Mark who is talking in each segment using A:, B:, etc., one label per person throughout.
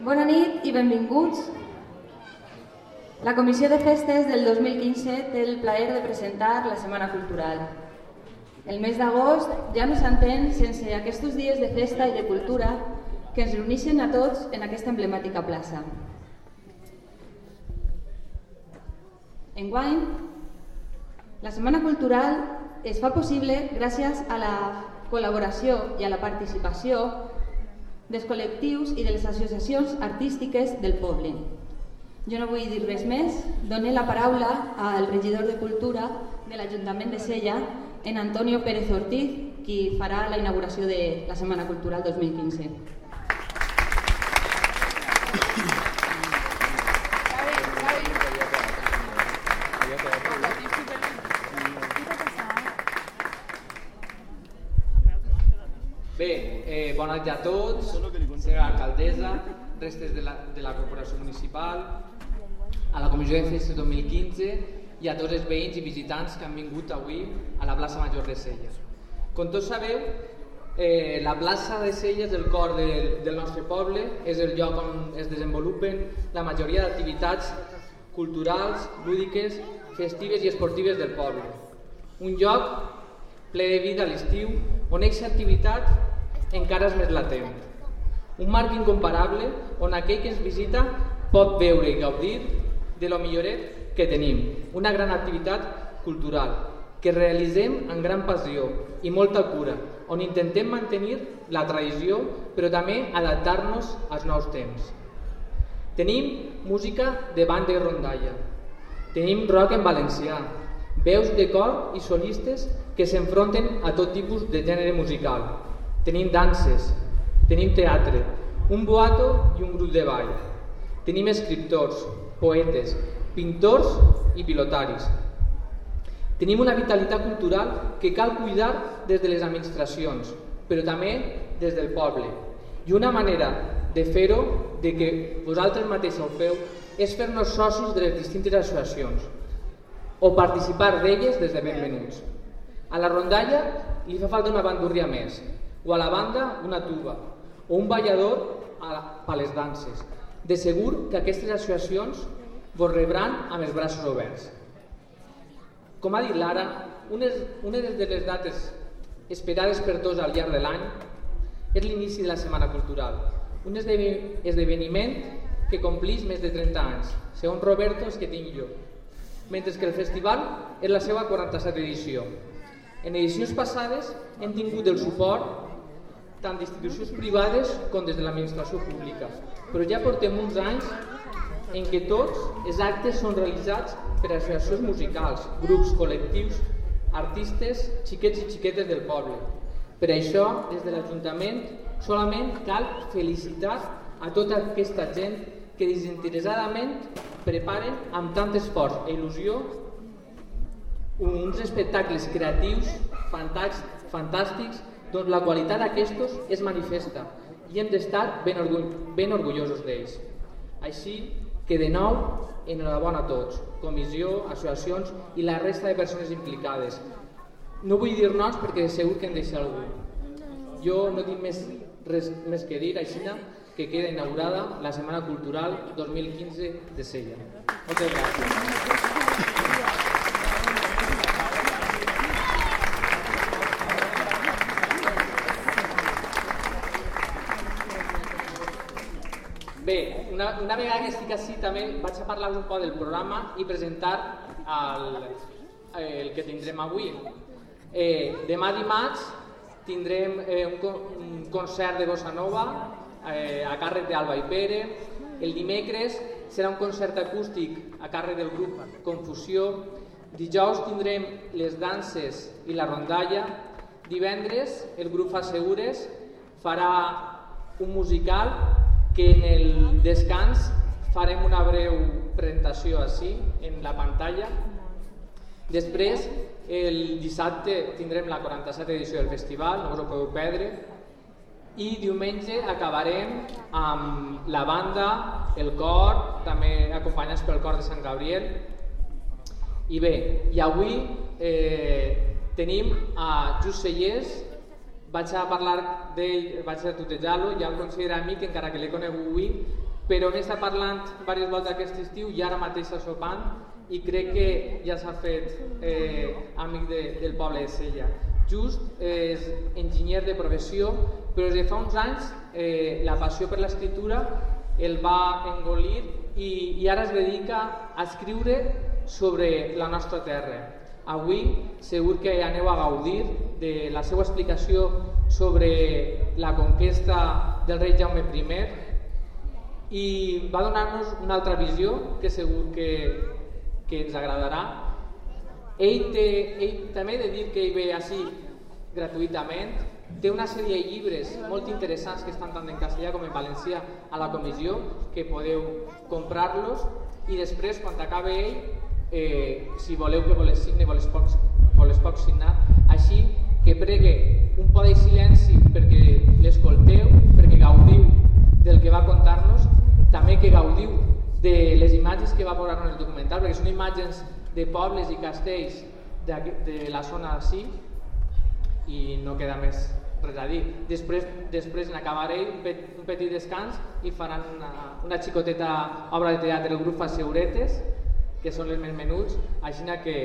A: Bona nit i benvinguts. La Comissió de Festes del 2015 té el plaer de presentar la Setmana Cultural. El mes d'agost ja no s'entén sense aquests dies de festa i de cultura que ens reuneixen a tots en aquesta emblemàtica plaça. Enguany, la Setmana Cultural es fa possible gràcies a la col·laboració i a la participació dels col·lectius i de les associacions artístiques del poble. Jo no vull dir res més, dono la paraula al regidor de Cultura de l'Ajuntament de Sella, en Antonio Pérez Ortiz, qui farà la inauguració de la Setmana Cultural 2015.
B: Bona nit a tots, senyora alcaldessa, restes de la, de la corporació municipal, a la comissió de festes 2015 i a tots els veïns i visitants que han vingut avui a la plaça Major de Sella. Com tots sabeu, eh, la plaça de Sella és el cor del, del nostre poble, és el lloc on es desenvolupen la majoria d'activitats culturals, lúdiques, festives i esportives del poble. Un lloc ple de vida a l'estiu, on aquesta activitat encara és més latent. Un marc incomparable on aquell que ens visita pot veure i gaudir de lo milloret que tenim. Una gran activitat cultural que realitzem amb gran passió i molta cura, on intentem mantenir la tradició però també adaptar-nos als nous temps. Tenim música de banda i rondalla, tenim rock en valencià, veus de cor i solistes que s'enfronten a tot tipus de gènere musical, Tenim danses, tenim teatre, un boato i un grup de ball. Tenim escriptors, poetes, pintors i pilotaris. Tenim una vitalitat cultural que cal cuidar des de les administracions, però també des del poble. I una manera de fer-ho, de que vosaltres mateixos ho feu, és fer-nos socis de les distintes associacions o participar d'elles des de benvenuts. A la rondalla li fa falta una bandurria més, o a la banda una tuba, o un ballador a, a les danses. De segur que aquestes associacions vos rebran amb els braços oberts. Com ha dit Lara, una, una de les dates esperades per tots al llarg de l'any és l'inici de la Setmana Cultural, un esdeveniment que complís més de 30 anys, segons Roberto és que tinc jo, mentre que el festival és la seva 47 edició. En edicions passades hem tingut el suport tant d'institucions privades com des de l'administració pública. Però ja portem uns anys en què tots els actes són realitzats per associacions musicals, grups, col·lectius, artistes, xiquets i xiquetes del poble. Per això, des de l'Ajuntament, solament cal felicitar a tota aquesta gent que desinteressadament preparen amb tant esforç i il·lusió uns espectacles creatius fantàstics doncs la qualitat d'aquestos és manifesta i hem d'estar ben, orgull, ben orgullosos d'ells. Així que de nou, enhorabona a tots, comissió, associacions i la resta de persones implicades. No vull dir noms perquè segur que em deixa algú. Jo no tinc més, res més que dir, així que queda inaugurada la Setmana Cultural 2015 de Sella. Moltes gràcies. Bé, una, una vegada que estic així també vaig a parlar un poc del programa i presentar el, el que tindrem avui. Eh, demà dimarts tindrem eh, un, un concert de Bossa Nova eh, a càrrec d'Alba i Pere. El dimecres serà un concert acústic a càrrec del grup Confusió. Dijous tindrem les danses i la rondalla. Divendres el grup Assegures farà un musical que en el descans farem una breu presentació així en la pantalla. Després, el dissabte tindrem la 47 edició del festival, no us ho podeu perdre, i diumenge acabarem amb la banda, el cor, també acompanyats pel cor de Sant Gabriel. I bé, i avui eh, tenim a Just Sellers, vaig a parlar d'ell vaig ser tutejar-lo, ja el considera amic encara que l'he conegut avui, però m'he estat parlant diverses voltes aquest estiu i ara mateix a sopant i crec que ja s'ha fet eh, amic de, del poble de Sella. Just eh, és enginyer de professió, però des de fa uns anys eh, la passió per l'escriptura el va engolir i, i ara es dedica a escriure sobre la nostra terra. Avui segur que aneu a gaudir de la seva explicació sobre la conquesta del rei Jaume I i va donar-nos una altra visió que segur que, que ens agradarà. Ell, té, ell també de dir que ell ve així gratuïtament, té una sèrie de llibres molt interessants que estan tant en castellà com en valencià a la comissió, que podeu comprar-los i després, quan acabe ell, eh, si voleu que vos les signe, vos les poc, vos les poc signar. Així que pregue un po de silenci perquè l'escolteu, perquè gaudiu del que va contar-nos, també que gaudiu de les imatges que va posar en el documental, perquè són imatges de pobles i castells de, de la zona d'ací, i no queda més res a dir. Després, després en acabaré un, un petit descans i faran una, una xicoteta obra de teatre, el grup fa seuretes, que són els més menuts, així que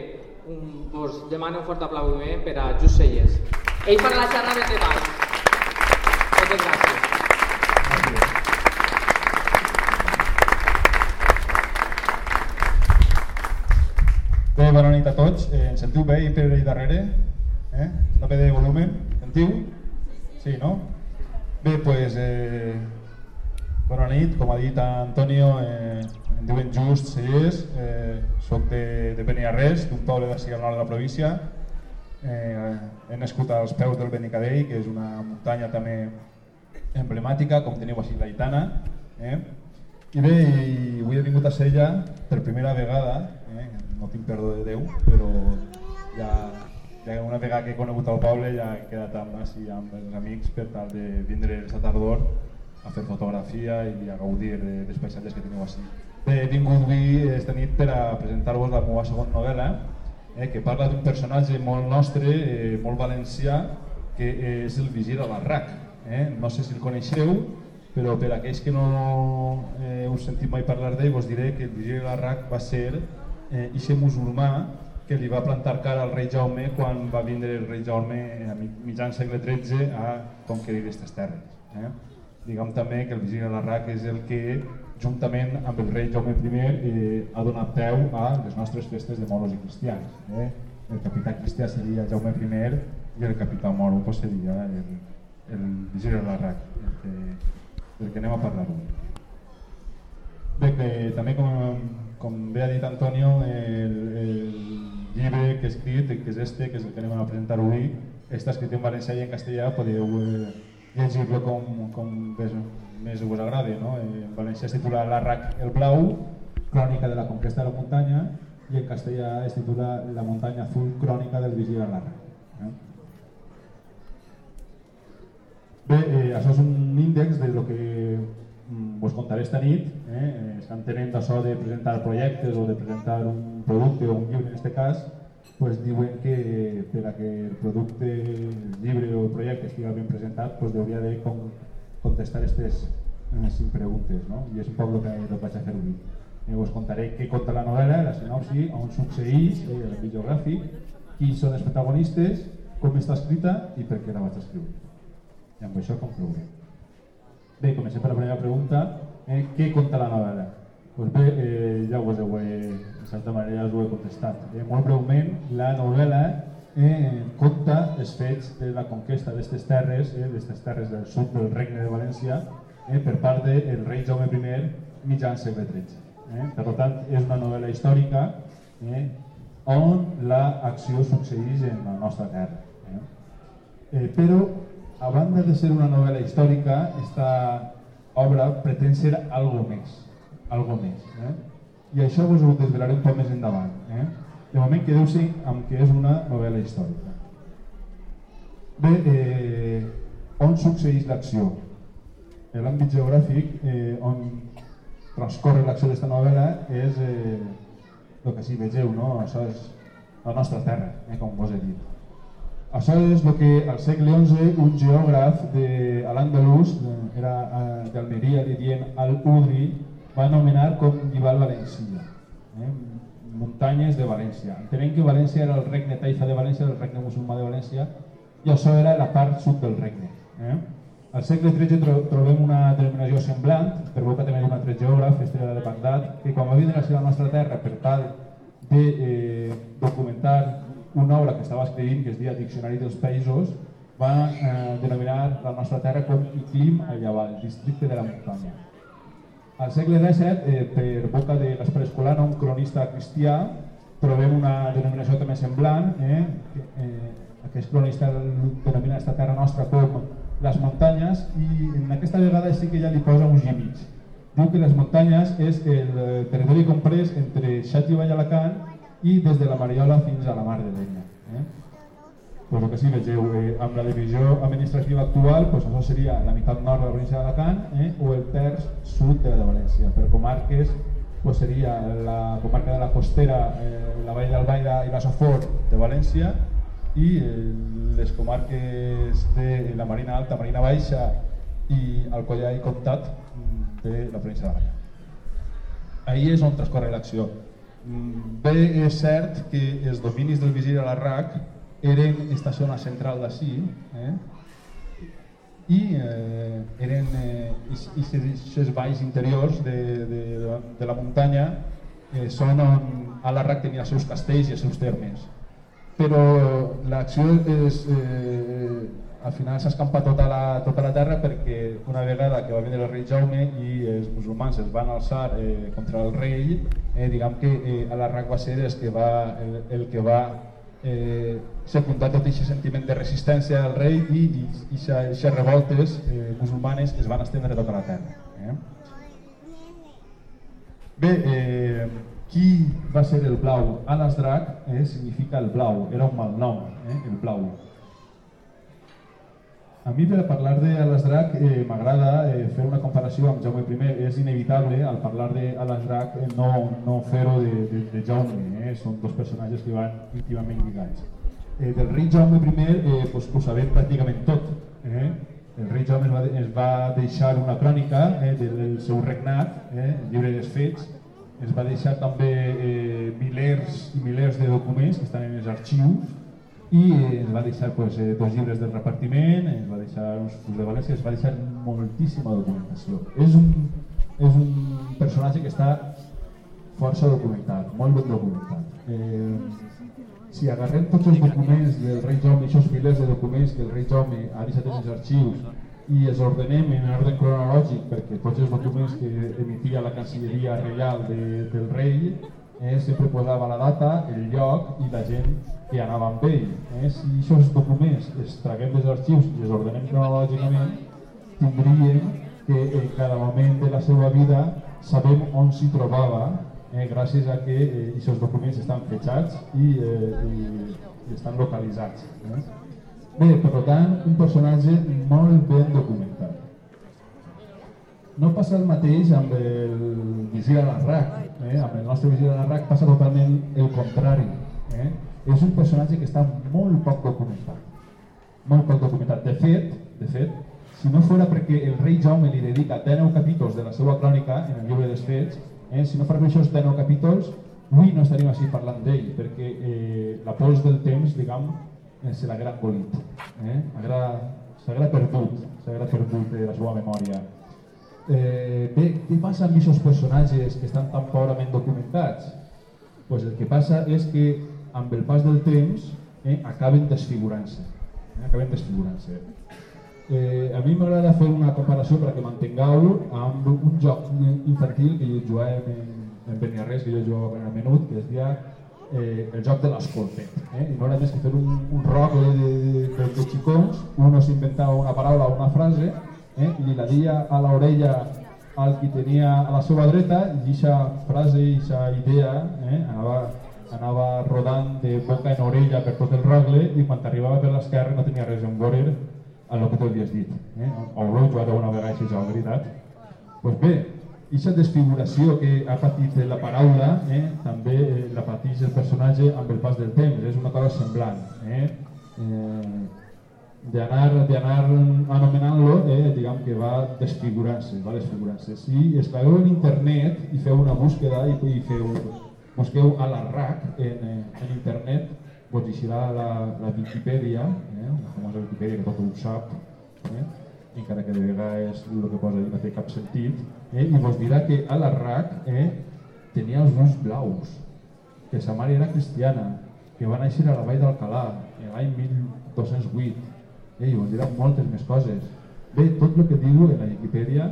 B: un, us demano un fort aplaudiment per a Just Selles. Ell farà la xarra des de baix. Moltes gràcies.
C: Bé, bona nit a tots. Eh, ens sentiu bé i per allà darrere? Eh? Bé de volumen? Sentiu? Sí, no? Bé, doncs, pues, eh, bona nit. Com ha dit Antonio, eh, em diuen Just Sellers, eh, soc de, de Beniarrés, d'un poble de Sigarnal de la província. Eh, he nascut als peus del Benicadell, que és una muntanya també emblemàtica, com teniu així la Itana. Eh? I bé, i avui he vingut a Sella per primera vegada, eh? no tinc perdó de Déu, però ja ja una vegada que he conegut el poble ja he quedat amb, així, amb els amics per tal de vindre a tardor a fer fotografia i a gaudir de, dels paisatges que teniu així. He vingut avui esta nit per a presentar-vos la meva segona novel·la eh, que parla d'un personatge molt nostre, eh, molt valencià, que eh, és el Vigir a Barrac. Eh? No sé si el coneixeu, però per aquells que no eh, us sentit mai parlar d'ell, vos diré que el Vigir a Barrac va ser eh, ixe musulmà que li va plantar cara al rei Jaume quan va vindre el rei Jaume a mitjan segle XIII a conquerir aquestes terres. Eh? Diguem també que el Vigili de Larrac és el que, juntament amb el rei Jaume I, eh, ha donat peu a les nostres festes de moros i cristians. Eh? El capità cristià seria Jaume I i el capità moro pues, seria el, el Vigili de Larrac, el que, del que anem a parlar avui. Bé, que també com, com bé ha dit Antonio, el, el llibre que he escrit, que és este, que és el que anem a presentar avui, està escrit en valencià i en castellà, podeu eh, llegir-lo com, com més, us agradi. No? En valencià es titula L'Arrac el Blau, crònica de la conquesta de la muntanya, i en castellà es titula La muntanya azul, crònica del vigil a l'Arrac. Eh? Bé, eh, això és un índex de lo que mm, vos contaré esta nit, eh? estan tenint això de presentar projectes o de presentar un producte o un llibre en aquest cas, pues diuen que per a que el producte, el llibre o el projecte estigui ben presentat, pues hauria de com, contestar aquestes eh, cinc preguntes, no? i és un poc el que, el que vaig a fer avui. Eh, us contaré què conta la novel·la, la sinopsi, on succeeix, eh, l'àmbit geogràfic, qui són els protagonistes, com està escrita i per què la vaig escriure. I amb això conclouré. Bé, comencem per la primera pregunta. Eh, què conta la novel·la? Pues bé, eh, ja ho he, de certa manera us ho he contestat. Eh, molt breument, la novel·la eh, conta els fets de la conquesta d'aquestes terres, eh, d'aquestes terres del sud del regne de València, eh, per part del rei Jaume I mitjan segle XIII. Eh? Per tant, és una novel·la històrica eh, on l'acció succeeix en la nostra terra. Eh? Eh, però, a banda de ser una novel·la històrica, esta obra pretén ser algo més algo més. Eh? I això us ho desvelaré un poc més endavant. Eh? De moment quedeu-se amb que és una novel·la històrica. Bé, eh, on succeeix l'acció? L'àmbit geogràfic eh, on transcorre l'acció d'esta novel·la és eh, el que sí vegeu, no? això és la nostra terra, eh, com vos he dit. Això és el que al segle XI un geògraf de l'Andalús, era eh, d'Almeria, li dient Al-Udri, va anomenar com Dival Valencia, eh? muntanyes de València. Entenem que València era el regne taifa de València, el regne musulmà de València, i això era la part sud del regne. Eh? Al segle XIII tro trobem una denominació semblant, per boca també d'un altre geògraf, Estrella de Bagdad, que quan va vindre a la nostra terra per tal de eh, documentar una obra que estava escrivint, que es deia Diccionari dels Països, va eh, denominar la nostra terra com Iclim al districte de la muntanya. Al segle XVII, eh, per boca de l'Escolar, un cronista cristià, trobem una denominació també semblant, eh, que, eh, aquest cronista denomina aquesta terra nostra com les muntanyes i en aquesta vegada sí que ja li posa uns límits. Diu que les muntanyes és el eh, territori comprès entre Xàtiva i Alacant i des de la Mariola fins a la Mar de Lenya. Eh? Pues el que sí vegeu, eh, amb la divisió administrativa actual, pues això seria la meitat nord de la província d'Alacant eh, o el terç sud de la de València. Per comarques pues seria la comarca de la Costera, eh, la Vall d'Albaida i la Sofort de València i eh, les comarques de la Marina Alta, Marina Baixa i Alcollà i Comtat de la província d'Alacant. Ahí és on transcorre l'acció. Mm, bé, és cert que els dominis del visir a l'Arrac eren esta zona central d'ací eh? i eh, eren eh, aquests valls interiors de, de, de la muntanya eh, són on Alarrac tenia els seus castells i els seus termes però l'acció és eh, al final s'escampa tota, la, tota la terra perquè una vegada que va venir el rei Jaume i els musulmans es van alçar eh, contra el rei, eh, diguem que eh, Alarrac va ser el que va, el, el que va eh, secundar tot aquest sentiment de resistència al rei i aquestes revoltes eh, musulmanes es van estendre tota la terra. Eh? Bé, eh, qui va ser el blau? Alas Drac eh, significa el blau, era un mal nom, eh, el blau. A mi per parlar d'Alas Drac eh, m'agrada eh, fer una comparació amb Jaume I. És inevitable al parlar d'Alas Drac eh, no, no fer-ho de, de, de Jaume, eh? són dos personatges que van íntimament lligats. Eh, del rei Jaume I eh, pues, ho sabem pràcticament tot. Eh? El rei Jaume es va, va deixar una crònica eh, del, del seu regnat, eh, el llibre dels fets, es va deixar també eh, milers i milers de documents que estan en els arxius, i ens va deixar pues, eh, dos llibres del repartiment, ens va deixar uns fus de València, ens va deixar moltíssima documentació. És un, és un personatge que està força documentat, molt ben documentat. Eh, si agarrem tots els documents del rei Jaume, aquests milers de documents que el rei Jaume ha deixat els arxius i els ordenem en ordre cronològic perquè tots els documents que emitia la Cancelleria Reial de, del rei eh, sempre posava la data, el lloc i la gent que anava amb ell. Eh? Si aquests documents es traguem dels arxius i els ordenem cronològicament, tindríem que en cada moment de la seva vida sabem on s'hi trobava eh, gràcies a que eh, aquests documents estan fetxats i, eh, i, i estan localitzats. Eh? Bé, per tant, un personatge molt ben documentat. No passa el mateix amb el visir a l'Arrac. Eh? Amb el nostre visir a l'Arrac passa totalment el contrari. Eh? És un personatge que està molt poc documentat. Molt poc documentat. De fet, de fet, si no fora perquè el rei Jaume li dedica 19 capítols de la seva crònica en el llibre dels fets, eh, si no fora per aquests 19 capítols, avui no estaríem així parlant d'ell, perquè eh, la pols del temps, diguem, eh, se l'haguera engolit. Eh? S'haguera perdut, s'haguera perdut de la seva memòria. Eh, bé, què passa amb aquests personatges que estan tan pobrament documentats? Pues el que passa és que amb el pas del temps eh, acaben desfigurant-se. Eh, acaben desfigurant-se. Eh, a mi m'agrada fer una comparació perquè mantingueu amb un joc infantil que jo jugàvem en, en Beniarres, que jo jugava en el menut, que es deia eh, el joc de l'escoltet. Eh? I no era més que fer un, un roc de, de, de, de xicons, uno s'inventava una paraula o una frase, eh? i li la dia a l'orella al qui tenia a la seva dreta, i aquesta frase, aquesta idea, eh? anava anava rodant de boca en orella per tot el rogle i quan arribava per l'esquerra no tenia res en veure amb el que tu havies dit. Eh? Haureu jugat alguna vegada això, joc, veritat? Doncs pues bé, aquesta desfiguració que ha patit la paraula eh, també eh, la pateix el personatge amb el pas del temps, és una cosa semblant. Eh? eh, d'anar anomenant-lo, eh, diguem que va desfigurant-se, va desfigurant-se. Si esclaveu en internet i feu una búsqueda i, i feu, busqueu a la RAC en, eh, en internet, vos eixirà la, la Wikipedia, eh, la famosa Wikipedia que tot ho sap, eh, encara que de vegades el que posa no té cap sentit, eh, i vos dirà que a la RAC eh, tenia els ulls blaus, que sa mare era cristiana, que va néixer a la Vall d'Alcalà l'any 1208, eh, i vos dirà moltes més coses. Bé, tot el que diu en la Wikipedia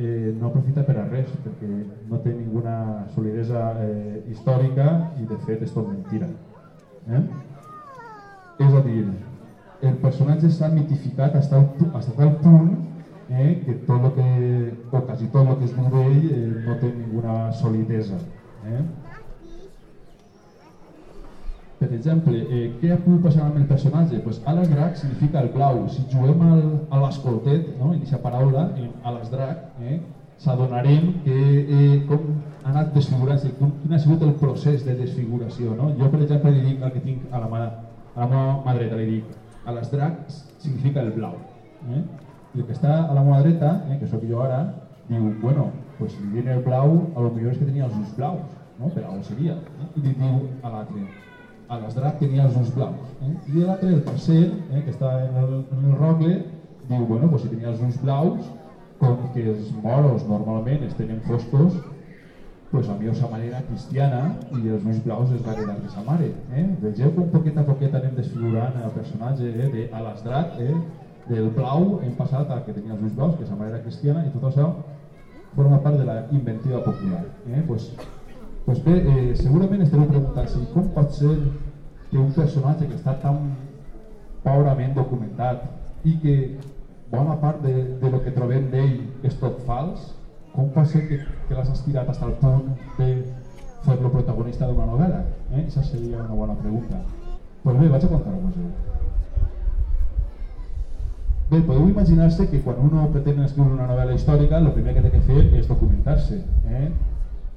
C: eh, no aprofita per a res, perquè no té ninguna solidesa eh, històrica i de fet és tot mentira. Eh? És a dir, el personatge s'ha mitificat fins al, fins al punt eh, que tot el que, o quasi tot el que es diu d'ell eh, no té ninguna solidesa. Eh? Per exemple, eh, què pogut passar amb el personatge? Pues Alas Drac significa el blau. Si juguem al, a l'escoltet, no? en aquesta paraula, en Alas Drac, eh, s'adonarem que eh, com ha anat desfigurant-se, quin ha sigut el procés de desfiguració. No? Jo, per exemple, li dic el que tinc a la mà, a la meva mà dreta, li dic Alas Drac significa el blau. Eh? I el que està a la mà dreta, eh, que sóc jo ara, diu, bueno, pues si viene el blau, a lo millor és que tenia els ulls blaus, no? per algo seria. Eh? I li diu a l'altre, a l'Esdrac tenia els ulls blaus. Eh? I l'altre, el tercer, eh, que està en el, en el diu, bueno, pues si tenia els ulls blaus, com que els moros normalment es tenen foscos, pues a mi sa manera cristiana i els ulls blaus es va quedar de sa mare. Eh? Vegeu com poquet a poquet anem desfigurant el personatge eh, de l'Esdrac, eh? del blau hem passat a que tenia els ulls blaus, que sa mare era cristiana, i tot això forma part de la inventiva popular. Eh? Pues, pues bé, eh, segurament estareu preguntant-se com pot ser que un personatge que està tan pobrament documentat i que bona part de, de lo que trobem d'ell és tot fals, com pot ser que, que l'has estirat fins al punt de fer-lo protagonista d'una novel·la? Eh? Això seria una bona pregunta. Pues bé, vaig a contar-vos-ho. Bé, podeu imaginar-se que quan uno pretén escriure una novel·la històrica, el primer que té que fer és documentar-se. Eh?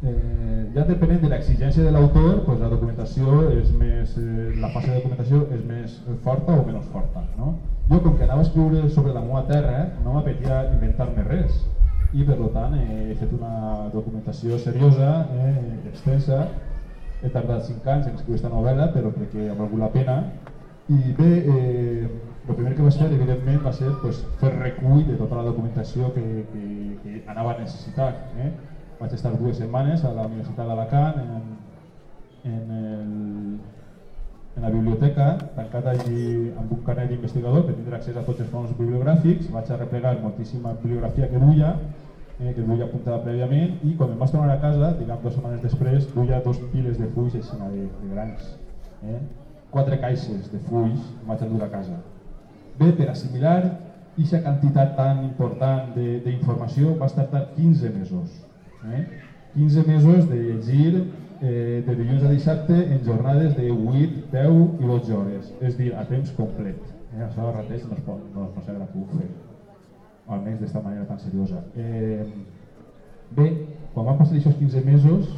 C: Eh, ja depenent de l'exigència de l'autor, pues la documentació és més, eh, la fase de documentació és més forta o menys forta. No? Jo, com que anava a escriure sobre la meva terra, no m'apetia inventar-me res i per tant he fet una documentació seriosa, eh, extensa, he tardat 5 anys en escriure aquesta novel·la, però crec que ha valgut la pena. I bé, eh, el primer que vaig fer, evidentment, va ser pues, fer recull de tota la documentació que, que, que anava a necessitar. Eh? Vaig estar dues setmanes a la Universitat d'Alacant en, en, el, en la biblioteca, tancat allí amb un carnet d'investigador per tindre accés a tots els fons bibliogràfics, vaig a replegar moltíssima bibliografia que duia, eh, que duia apuntada prèviament, i quan em vaig tornar a casa, diguem dues setmanes després, duia dos piles de fulls així de, de grans. Eh? Quatre caixes de fulls em vaig endur a casa. Bé, per assimilar aquesta quantitat tan important d'informació va estar 15 mesos. Eh? 15 mesos de llegir eh, de dilluns a dissabte en jornades de 8, 10 i 12 hores, és dir, a temps complet. Eh? Això de rateix no, es pot, no, no s'haurà pogut fer, almenys d'esta manera tan seriosa. Eh, bé, quan van passar aquests 15 mesos,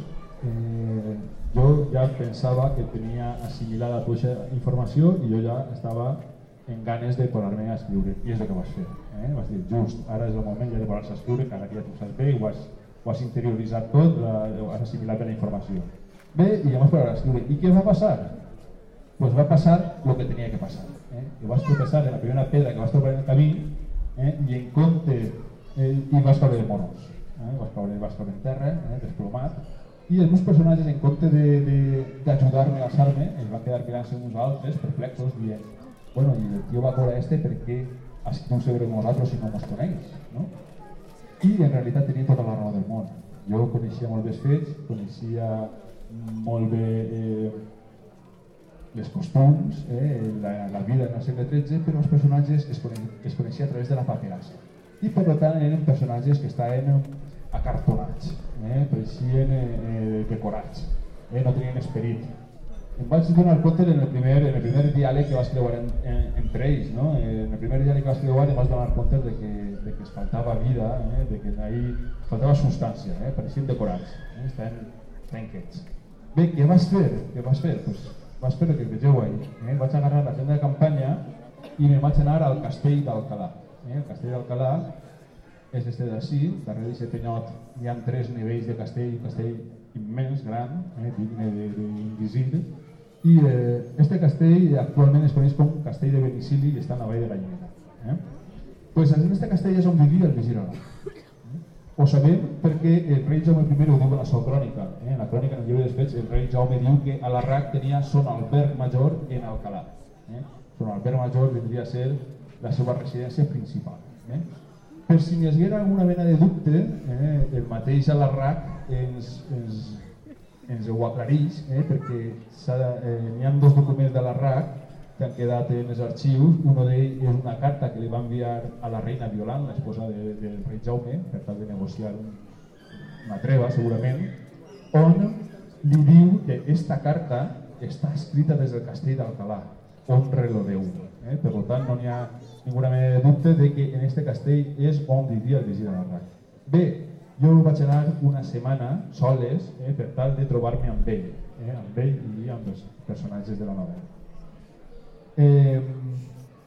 C: eh, jo ja pensava que tenia assimilada tota aquesta informació i jo ja estava en ganes de posar-me a escriure, i és el que vaig fer. Eh? Vaig dir, just, ara és el moment ja de posar-se a escriure, que ara que ja t'ho saps bé, ho has ho has interioritzat tot, eh, has assimilat bé la informació. Bé, i llavors per escriure. I què va passar? Pues va passar el que tenia que passar. Eh? I vas tropezar en la primera pedra que vas trobar en el camí eh? i en compte eh, i vas caure de monos. Eh? Vas, caure, vas caure en terra, eh? desplomat, i els meus personatges, en compte d'ajudar-me a alçar-me, es van quedar mirant-se uns altres, perplexos, dient bueno, i el tio va cobrar este perquè escriu sobre nosaltres si no mos coneix, no? I en realitat tenia tota la raó del món. Jo coneixia molt bé els fets, coneixia molt bé eh, les costums, eh, la, la vida en el segle XIII, però els personatges es, coneix, es coneixia a través de la paperassa. I per tant eren personatges que estaven acartonats, eh, pareixien eh, eh, decorats, eh, no tenien esperit, em vaig donar compte en el primer, en el primer diàleg que vas creuar en, en, entre ells, no? en el primer diàleg que vas creuar em vaig donar compte de que, de que es faltava vida, eh? de que ahí faltava substància, eh? pareixien decorats, eh? estaven trenquets. Bé, què vas fer? Què vas fer? Pues, vas fer que vegeu ahí. Eh? Vaig agarrar l'agenda de campanya i me vaig anar al castell d'Alcalà. Eh? El castell d'Alcalà és este d'ací, darrere d'aquest penyot hi ha tres nivells de castell, un castell immens, gran, eh? digne d'Inguisil, i eh, este castell actualment es coneix com Castell de Benicili i està a la vall de la Llimena. Eh? Pues en este castell és on vivia el Vigirona. Ho sabem perquè el rei Jaume I ho diu en la seva crònica. Eh? En la crònica, en el llibre dels fets, el rei Jaume diu que a l'Arrac tenia son alberg major en Alcalà. Eh? Son alberg major vindria a ser la seva residència principal. Eh? Per si n'hi haguera alguna mena de dubte, eh? el mateix a l'Arrac ens, ens, ens ho aclareix, eh? perquè eh, n'hi ha dos documents de l'Arrac que han quedat en els arxius. Uno d'ells és una carta que li va enviar a la reina Violant, l'esposa de, del rei Jaume, per tal de negociar un, una treva, segurament, on li diu que aquesta carta està escrita des del castell d'Alcalà, honre lo Déu. Eh? Per tant, no hi ha ninguna mena de dubte de que en este castell és on vivia el vigil de l'Arrac. Bé, jo vaig anar una setmana soles eh, per tal de trobar-me amb ell, eh, amb ell i amb els personatges de la novel·la. Eh,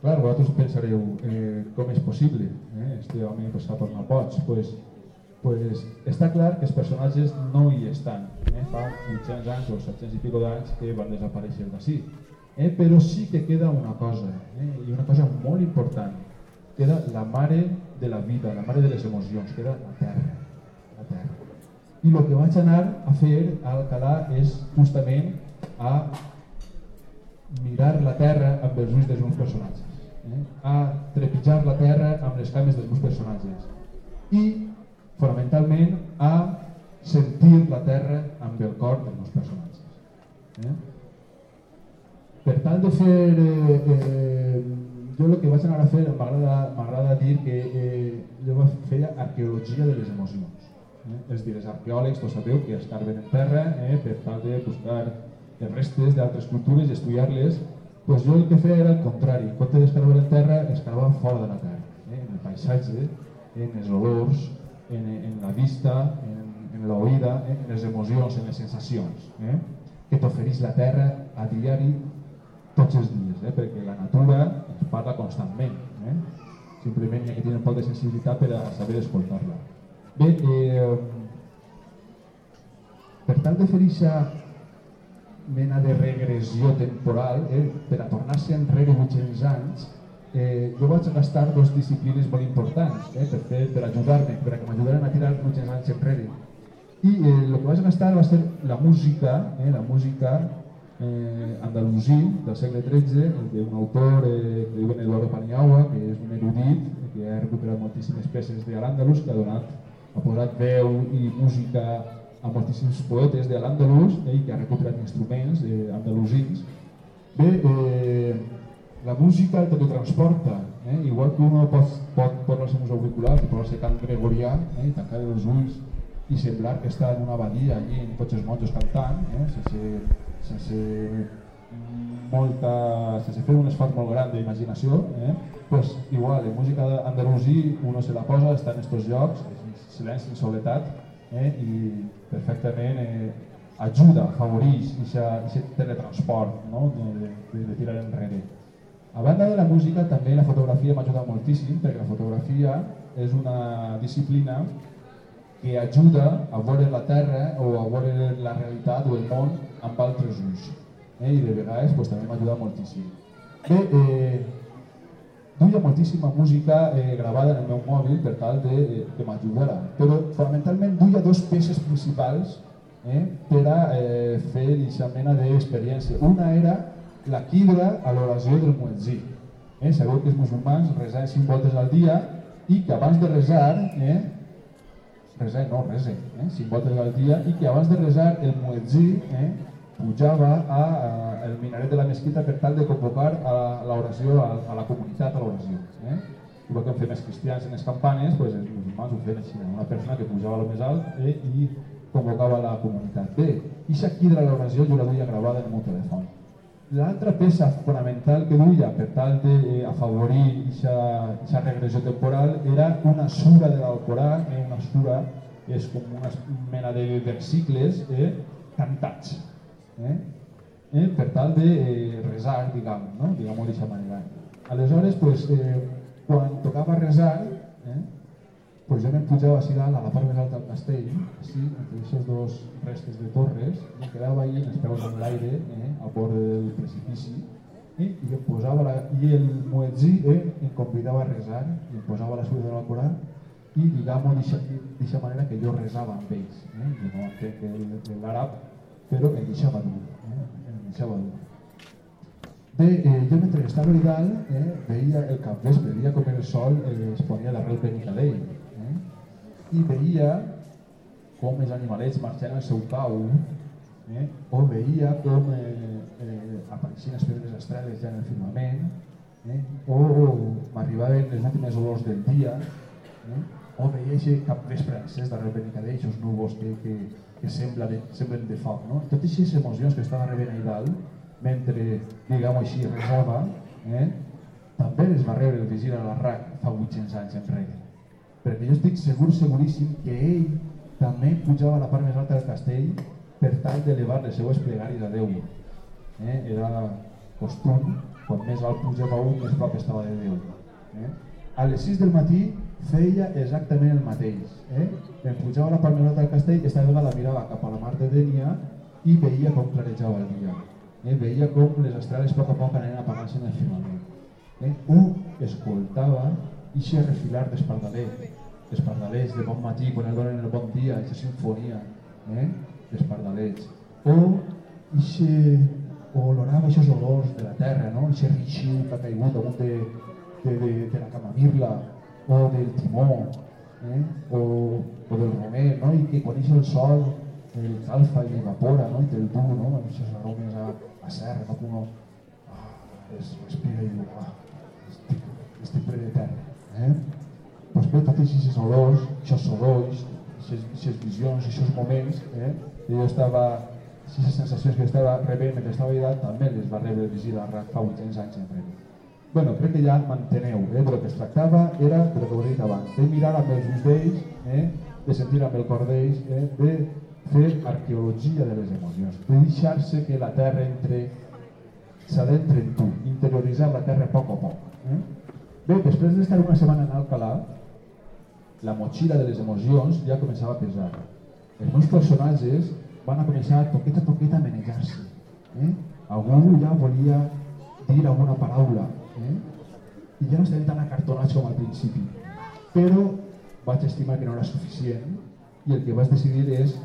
C: clar, vosaltres pensareu, eh, com és possible? Eh? Este home pues, s'ha tornat pots. Pues, pues, està clar que els personatges no hi estan. Eh? Fa 800 anys o 700 i pico d'anys que van desaparèixer d'ací. Eh? Però sí que queda una cosa, eh? i una cosa molt important. Queda la mare de la vida, la mare de les emocions, queda la terra. Terra. I el que vaig anar a fer a Alcalà és justament a mirar la terra amb els ulls dels meus personatges, eh? a trepitjar la terra amb les cames dels meus personatges i, fonamentalment, a sentir la terra amb el cor dels meus personatges. Eh? Per tal de fer... Eh, eh, jo el que vaig anar a fer m'agrada dir que eh, jo feia arqueologia de les emocions. Eh? És dir, els arqueòlegs, tots sabeu que escarben en terra eh, per tal de buscar els restes d'altres cultures i estudiar-les, doncs jo el que feia era el contrari. En compte d'escarbar en terra, escarbava fora de la terra, eh? en el paisatge, en els olors, en, en la vista, en, en l'oïda, eh? en les emocions, en les sensacions, eh? que t'ofereix la terra a diari tots els dies, eh? perquè la natura ens parla constantment. Eh? Simplement hi ha que tenir un poc de sensibilitat per a saber escoltar-la. Bé, eh, per tal de fer això mena de regressió temporal, eh, per a tornar-se enrere 800 anys, eh, jo vaig gastar dues disciplines molt importants eh, per, fer, per ajudar-me, per a que m'ajudaren a tirar 800 anys enrere. I eh, el que vaig gastar va ser la música, eh, la música eh, andalusí del segle XIII, d'un autor eh, que diuen Eduardo Paniagua, que és un erudit, que ha recuperat moltíssimes peces de l'Àndalus, que ha donat, ha posat veu i música a moltíssims poetes de l'Andalús eh, que ha recuperat instruments eh, andalusins. Bé, eh, la música el teletransporta, eh? igual que uno pot, pot posar-se uns auriculars i posar-se cant gregorià, eh? tancar els ulls i semblar que està en una abadia allí amb tots els monjos cantant, eh? sense, sense molta, sense fer un esforç molt gran d'imaginació, eh? pues igual, en música andalusí uno se la posa, està en aquests llocs, silenci, en soledat, eh? i perfectament eh, ajuda, afavoreix aquest teletransport no? de, de, de tirar enrere. A banda de la música, també la fotografia m'ajuda moltíssim, perquè la fotografia és una disciplina que ajuda a veure la Terra o a veure la realitat o el món amb altres ulls. Eh? I de vegades pues, també m'ajuda moltíssim. Bé, eh, duia moltíssima música eh, gravada en el meu mòbil per tal de, eh, que m'ajudara, però fonamentalment duia dos peces principals eh, per a eh, fer aquesta mena d'experiència. Una era la quidra a l'oració del muetzí. Eh, sabeu que els musulmans resaven cinc voltes al dia i que abans de resar, eh, resar no, resen, eh, cinc voltes al dia, i que abans de resar el muetzí eh, pujava a, a el minaret de la mesquita per tal de convocar a l'oració, a, a la comunitat a l'oració. Eh? Igual que fem els cristians en les campanes, pues els musulmans ho feien així, una persona que pujava a lo més alt eh, i convocava la comunitat. Bé, i quidra l'oració jo la duia gravada en el meu telèfon. L'altra peça fonamental que duia per tal d'afavorir eh, aquesta regressió temporal era una sura de l'Alcorà, eh, una sura és com una mena de versicles eh, cantats. Eh? eh, per tal de eh, resar, diguem, no? diguem-ho d'aquesta manera. Aleshores, pues, eh, quan tocava resar, eh, pues jo me'n pujava així dalt, a la part més alta del castell, així, entre aquests dos restes de torres, i quedava en els peus en l'aire, eh, al bord del precipici, eh, i em posava la, i el muetzí eh, em convidava a resar, i em posava la suya del Corà, i diguem-ho d'aquesta manera que jo resava amb ells, eh, jo no entenc l'àrab, però em deixava dur, eh, em deixava dur. Bé, eh, jo mentre estava a dalt eh, veia el capvespre, veia com el sol eh, es ponia darrere el Benicadell eh, i veia com els animalets marxaven al seu cau eh, o veia com eh, eh, apareixien les primeres estrelles ja en el firmament eh, o, m'arribaven les últimes olors del dia eh, o veia aquest capvespre encès el Benicadell, aquests núvols que, que, que semblen, semblen de foc. No? Totes aquestes emocions que estava rebent allà dalt mentre, diguem així, resava, eh, també les va rebre el visir a la RAC fa 800 anys enrere. Perquè jo estic segur, seguríssim, que ell també pujava a la part més alta del castell per tal d'elevar les seues plegàries a Déu. Eh? Era costum, quan més alt pujava un, més prop estava de Déu. Eh? A les 6 del matí feia exactament el mateix. Eh? Em pujava a la alta del castell, aquesta vegada mirava cap a la mar de Dènia i veia com clarejava el dia eh, veia com les estrelles a poc a poc anaven apagant-se en el firmament. Eh, un escoltava i se refilar d'espardalet, d'espardalets de bon matí, quan el donen el bon dia, aquesta sinfonia, eh, d'espardalets. O ixe, o olorava aquests olors de la terra, no? ixe rixiu que ha caigut damunt de, de, de, de la camamirla, o del timó, eh? o, o del romer, no? i que quan ix el sol el calfa i evapora, no? i té el dur, no? amb aquestes aromes a, a serra, no? uno ah, es respira i diu, ah, estic, estic ple de terra. Eh? Pues bé, tots aquests olors, aquests sorolls, aquestes visions, aquests moments, eh? jo estava, aquestes sensacions que estava rebent mentre estava allà, també les va rebre Vigil a RAC fa 800 anys enrere. Bueno, crec que ja m'enteneu, eh? però el que es tractava era, però que ho he dit abans, de mirar amb els ulls d'ells, eh? de sentir amb el cor d'ells, eh? de fer arqueologia de les emocions, de deixar-se que la terra entre s'adentre en tu, interioritzar la terra a poc a poc. Eh? Bé, després d'estar una setmana en Alcalà, la motxilla de les emocions ja començava a pesar. Els meus personatges van a començar toqueta a toqueta a manejar-se. Eh? Algú ja volia dir alguna paraula eh? i ja no estaven tan acartonats com al principi. Però vaig estimar que no era suficient i el que vaig decidir és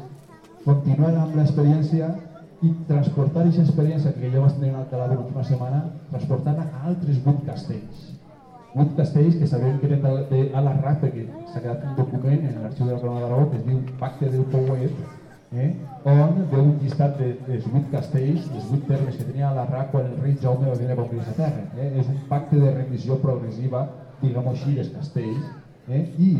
C: continuar amb l'experiència i transportar aquesta experiència que jo vaig tenir en Alcalà durant una setmana, transportar-la a altres vuit castells. Vuit castells que sabem que eren de, de a la RAC, perquè s'ha quedat un document en l'arxiu de la Corona d'Aragó que es diu Pacte del Pouet, eh, on veu un llistat de, dels vuit castells, dels vuit termes que tenia la RAC quan el rei Jaume va venir a conquerir la terra. Eh? És un pacte de rendició progressiva, diguem-ho així, dels castells, eh? i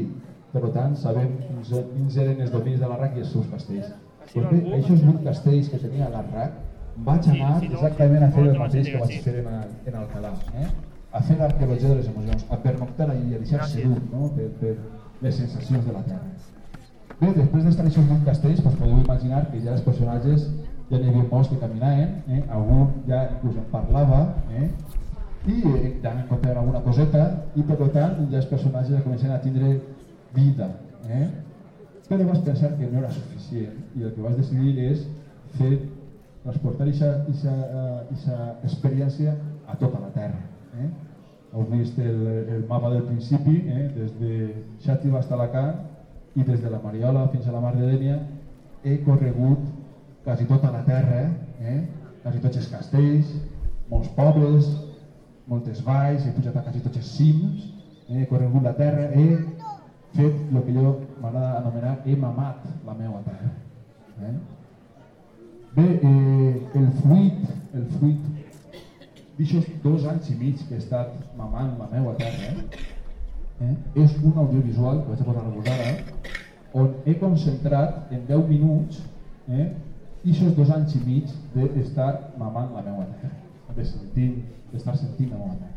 C: per tant sabem quins, quins eren els dominis de la RAC i els seus castells. Pues bé, aquests vuit castells que tenia la RAC, vaig anar exactament a fer el mateix que vaig fer en, en Alcalà, eh? a fer l'arqueologia de les emocions, a pernoctar i a deixar-se dur no? per, per les sensacions de la terra. Bé, després d'estar aquests vuit castells, pues, podeu imaginar que ja els personatges ja n'hi havia molts que caminaven, eh? algú ja inclús en parlava, eh? i eh, ja n'encontraven alguna coseta, i per tant ja els personatges ja comencen a tindre vida. Eh? però vas pensar que no era suficient i el que vas decidir és fer, transportar aquesta experiència a tota la Terra. Eh? Heu vist el, el mapa del principi, eh? des de Xàtiva fins a Alacant i des de la Mariola fins a la Mar de Dènia he corregut quasi tota la terra, eh? quasi tots els castells, molts pobles, moltes valls, he pujat a quasi tots els cims, eh? he corregut la terra, he fet el que jo m'agrada anomenar he mamat la meva terra. Eh? Bé, eh, el fruit, el fruit d'aixòs dos anys i mig que he estat mamant la meva terra, eh? És un audiovisual que vaig a posar a ara, on he concentrat en 10 minuts eh, aquests dos anys i mig d'estar mamant la meva terra, de sentir, d'estar sentint la meva terra.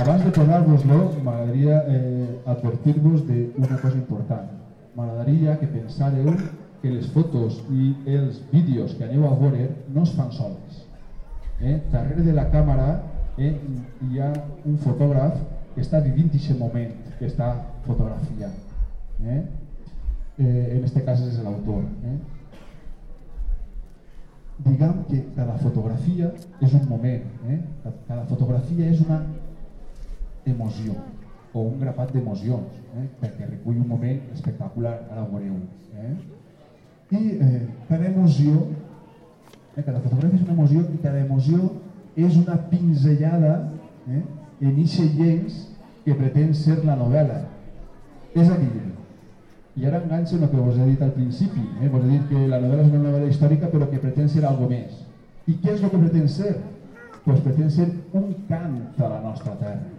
C: Abans de posar-vos-lo, m'agradaria eh, advertir-vos d'una cosa important. M'agradaria que pensàreu que les fotos i els vídeos que aneu a veure no es fan soles. Eh? Darrere de la càmera eh, hi ha un fotògraf que està vivint aquest moment que està fotografiant. Eh? Eh, en este cas és l'autor. Eh? Diguem que cada fotografia és un moment, eh? cada fotografia és una emoció o un grapat d'emocions, eh? perquè recull un moment espectacular, ara ho veureu. Eh? I eh, cada emoció, eh, cada fotografia és una emoció i cada emoció és una pinzellada eh, en aquest llenç que pretén ser la novel·la. És a dir, i ara enganxo el que us he dit al principi, eh? vos he dit que la novel·la és una novel·la històrica però que pretén ser algo més. I què és el que pretén ser? Pues pretén ser un cant a la nostra terra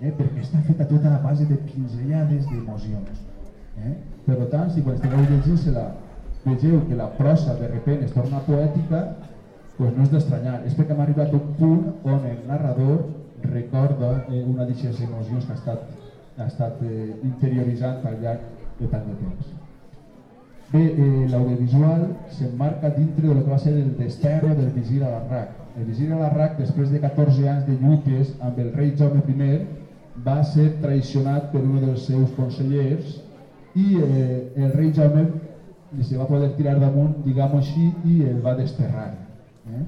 C: eh? perquè està feta tota a base de pinzellades d'emocions. Eh? Per tant, si quan estigueu llegint-se-la vegeu que la prosa de repent es torna poètica, pues no és d'estranyar, és perquè hem arribat a un punt on el narrador recorda eh, una d'aquestes emocions que ha estat, ha estat eh, interioritzant al llarg de tant de temps. Bé, eh, l'audiovisual s'emmarca dintre de lo que va ser el desterro del visir a l'Arrac. El visir a l'Arrac, després de 14 anys de lluites amb el rei Jaume I, va ser traicionat per un dels seus consellers i eh, el rei Jaume li se va poder tirar damunt, diguem-ho així, i el va desterrar. Eh?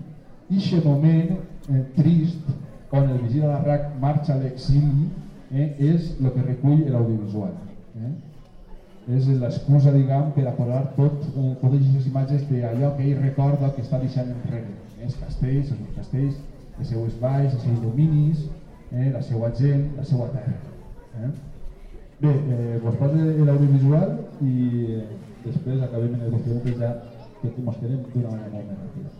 C: I aquest moment eh, trist, on el vigil a l'Arrac marxa a l'exili, eh, és el que recull l'audiovisual. Eh? És l'excusa, diguem, per a posar tot, eh, totes aquestes imatges d'allò que ell recorda que està deixant enrere. Els castells, els castells, les seues valls, els seus dominis, eh, la seva gent, la seva terra. Eh? Bé, eh, vos poso l'audiovisual i eh, després acabem en el document ja que ens quedem d'una manera molt més ràpida.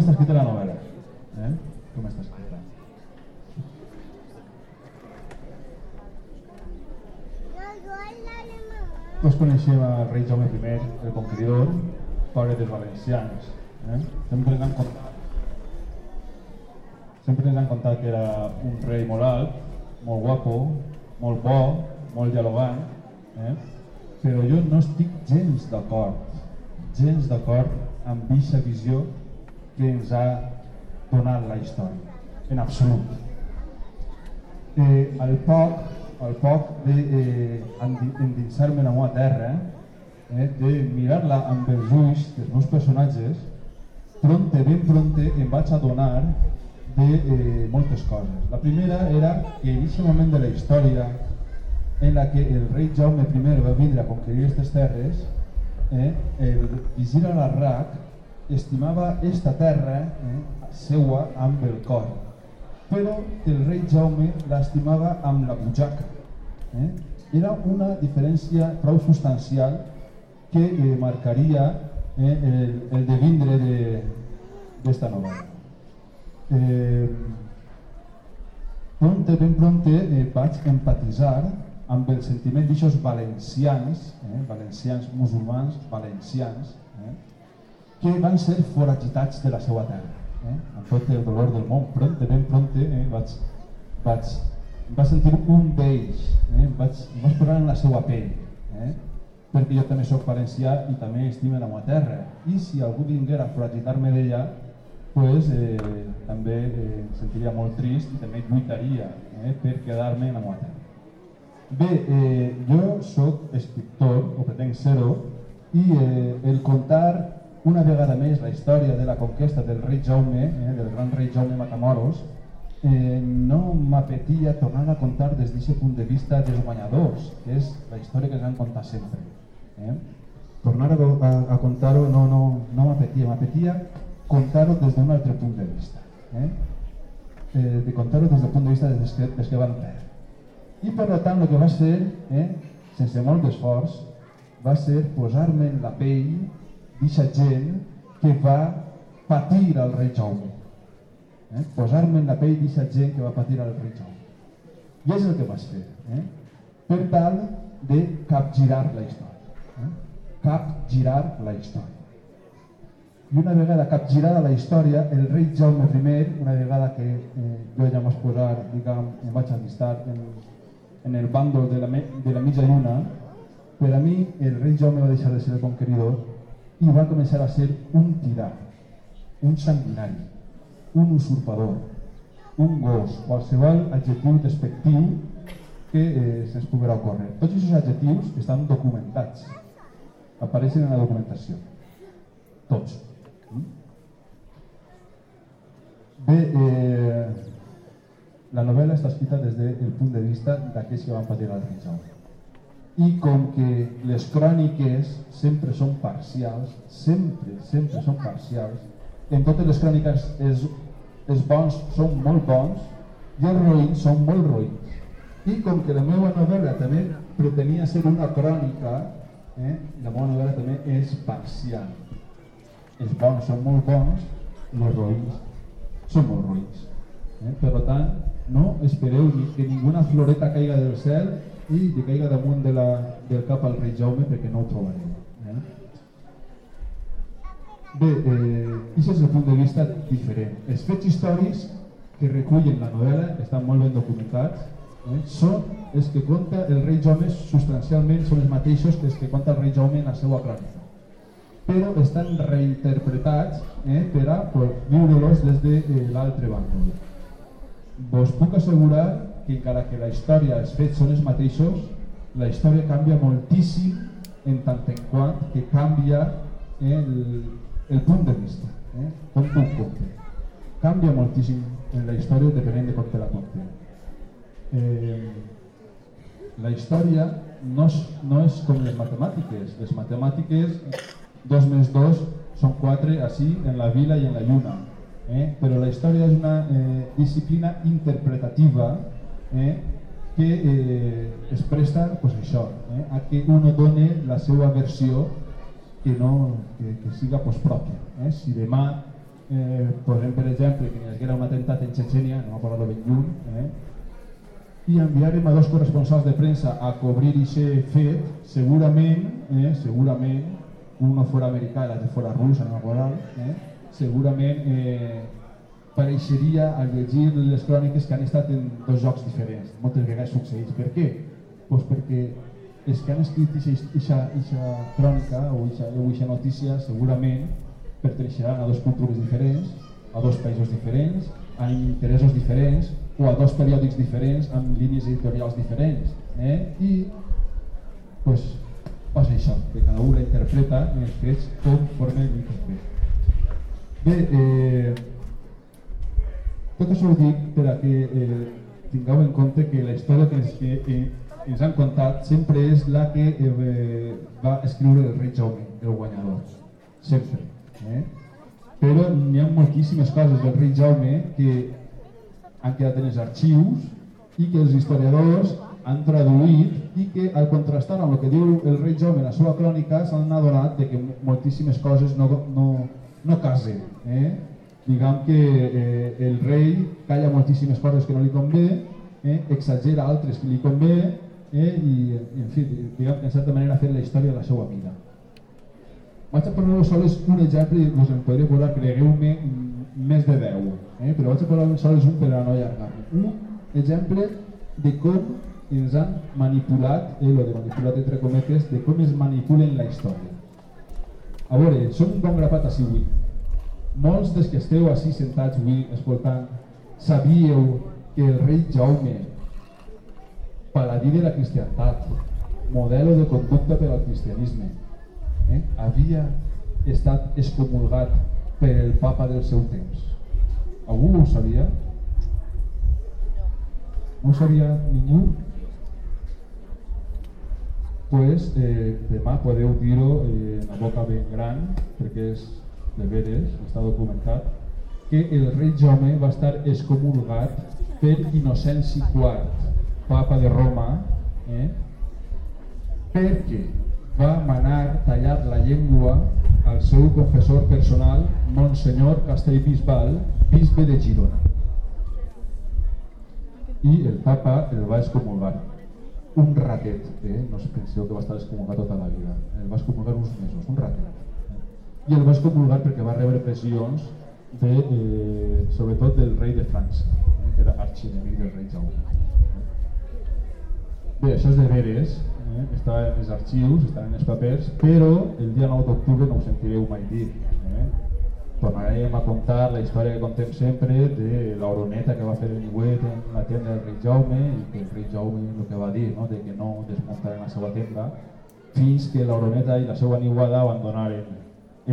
C: està escrita la novel·la? Eh? Com està escrita? Tots coneixem el rei Jaume I, el conqueridor, pare dels valencians. Eh? Sempre ens han contat sempre ens han contat que era un rei molt alt, molt guapo, molt bo, molt dialogant, eh? però jo no estic gens d'acord, gens d'acord amb aquesta visió que ens ha donat la història, en absolut. Eh, al poc, al poc de eh, en la meva terra, eh, de mirar-la amb els ulls dels meus personatges, pronte, ben pronte, em vaig adonar de eh, moltes coses. La primera era que en aquest moment de la història en la que el rei Jaume I va vindre a conquerir aquestes terres, eh, el visir Alarrac estimava esta terra eh, seua amb el cor, però el rei Jaume l'estimava amb la butxaca. Eh? Era una diferència prou substancial que eh, marcaria eh, el, el devindre de- d'esta de, novel·la. Eh, pronte, ben pronte, eh, vaig empatitzar amb el sentiment d'aixòs valencians, eh, valencians musulmans, valencians, eh, que van ser foragitats de la seva terra. Eh, amb tot el dolor del món, pronte, ben pronte, eh, vaig, vaig, vaig sentir un d'ells, eh, vaig, vaig posar en la seva pell, eh, perquè jo també sóc valencià i també estime la meva terra. I si algú vinguera a foragitar-me d'ella, pues, eh, també eh, em sentiria molt trist i també lluitaria eh, per quedar-me en la meva terra. Bé, eh, jo sóc escriptor, o pretenc ser-ho, i eh, el contar una vegada més la història de la conquesta del rei Jaume, eh, del gran rei Jaume Matamoros, eh, no m'apetia tornar a contar des d'aquest punt de vista dels guanyadors, que és la història que ens han contat sempre. Eh? Tornar a, a, a contar-ho no, no, no m'apetia, m'apetia contar-ho des d'un altre punt de vista. Eh? Eh, de contar-ho des del punt de vista dels que, dels que van perdre. I per tant el que va ser, eh, sense molt d'esforç, va ser posar-me en la pell d'aquesta gent que va patir al rei Jaume. Eh? Posar-me en la pell d'aquesta gent que va patir al rei Jaume. I és el que vaig fer, eh? per tal de capgirar la història. Eh? Capgirar la història. I una vegada capgirada la història, el rei Jaume I, una vegada que eh, jo ja m'vaig posar, diguem, em vaig allistar en, en el bàndol de la, me, de la mitja lluna, per a mi el rei Jaume va deixar de ser el conqueridor i va començar a ser un tirà, un sanguinari, un usurpador, un gos, qualsevol adjectiu despectiu que eh, se'ns poguera ocórrer. Tots aquests adjectius estan documentats, apareixen en la documentació, tots. Mm? Bé, eh, la novel·la està escrita des del punt de vista d'aquells que van patir rei Jaume. I com que les cròniques sempre són parcials, sempre, sempre són parcials, en totes les cròniques els, els bons són molt bons i els roïns són molt roïns. I com que la meva novel·la també pretenia ser una crònica, eh, la meva novel·la també és parcial. Els bons són molt bons els roïns són molt roïns. Eh? Per tant, no espereu ni que ninguna floreta caiga del cel i que caiga damunt de la, del cap al rei Jaume perquè no ho trobareu. Eh? Bé, eh, això és el punt de vista diferent. Els fets històrics que recullen la novel·la estan molt ben documentats Eh? Són els que conta el rei Jaume substancialment són els mateixos que els que conta el rei Jaume en la seva crònica però estan reinterpretats eh, per a viure-los des de eh, l'altre bàndol. Vos puc assegurar que encara que la història, els fets són els mateixos, la història canvia moltíssim en tant en quant que canvia el, el punt de vista, eh, com tu. Canvia moltíssim en la història depenent de com te la compte. Eh, la història no és, no és com les matemàtiques. Les matemàtiques 2 més 2 són 4 així en la vila i en la lluna. Eh? Però la història és una eh, disciplina interpretativa eh, que eh, es presta pues, això, eh, a que uno done la seva versió que, no, que, que siga pues, pròpia. Eh? Si demà eh, posem per exemple que hi haguera un atemptat en Chechenia, no a parlar ben lluny, eh? i enviarem a dos corresponsals de premsa a cobrir aquest fet, segurament, eh, segurament uno fora americà i l'altre fora rus, no laboral, eh? segurament eh, pareixeria al llegir les cròniques que han estat en dos jocs diferents. Moltes vegades succeeix. Per què? Pues perquè els que han escrit aquesta crònica o aquesta notícia segurament perteneixeran a dos cultures diferents, a dos països diferents, amb interessos diferents o a dos periòdics diferents amb línies editorials diferents. Eh? I pues, passa això, que cada un interpreta els fets conforme l'interpreta. Bé, eh, tot això ho dic per a que eh, tingueu en compte que la història que ens, que, eh, ens han contat sempre és la que eh, va escriure el rei Jaume, el guanyador. Sempre. Eh? Però n'hi ha moltíssimes coses del rei Jaume que han quedat en els arxius i que els historiadors han traduït i que al contrastar amb el que diu el rei Jaume en la seva crònica s'han adonat de que moltíssimes coses no, no, no casen. Eh? Diguem que eh, el rei calla moltíssimes coses que no li convé, eh? exagera altres que li convé eh? i, en fi, diguem que en certa manera fet la història de la seva vida. Vaig a posar sols un exemple i us en podré posar, cregueu-me, més de 10, eh? però vaig a posar sols un per a no allargar-me. Un exemple de com ens han manipulat, eh, lo de manipulat entre cometes, de com es manipulen la història. A veure, som un bon grapat així avui. Molts dels que esteu així sentats avui escoltant, sabíeu que el rei Jaume, paladí de la cristianitat, modelo de conducta per al cristianisme, eh, havia estat excomulgat per el papa del seu temps. Algú ho sabia? No ho sabia ningú? pues, eh, demà podeu dir-ho eh, la boca ben gran, perquè és de veres, està documentat, que el rei Jaume va estar excomulgat per Innocenci IV, papa de Roma, eh, perquè va manar tallar la llengua al seu confessor personal, Monsenyor Castellbisbal, bisbe de Girona. I el papa el va excomulgar un ratet, eh? no us penseu que va estar excomulgat tota la vida, el va excomulgar uns mesos, un ratet. I el va excomulgar perquè va rebre pressions de, eh, sobretot del rei de França, eh? que era arxienemic del rei Jaume. Bé, això és de veres, eh? està en els arxius, està en els papers, però el dia 9 d'octubre no ho sentireu mai dir. Eh? tornarem a contar la història que contem sempre de l'oroneta que va fer el niuet en la tenda del rei Jaume i que el rei Jaume el que va dir, no? de que no desmuntaren la seva tenda fins que l'oroneta i la seva niuada abandonaren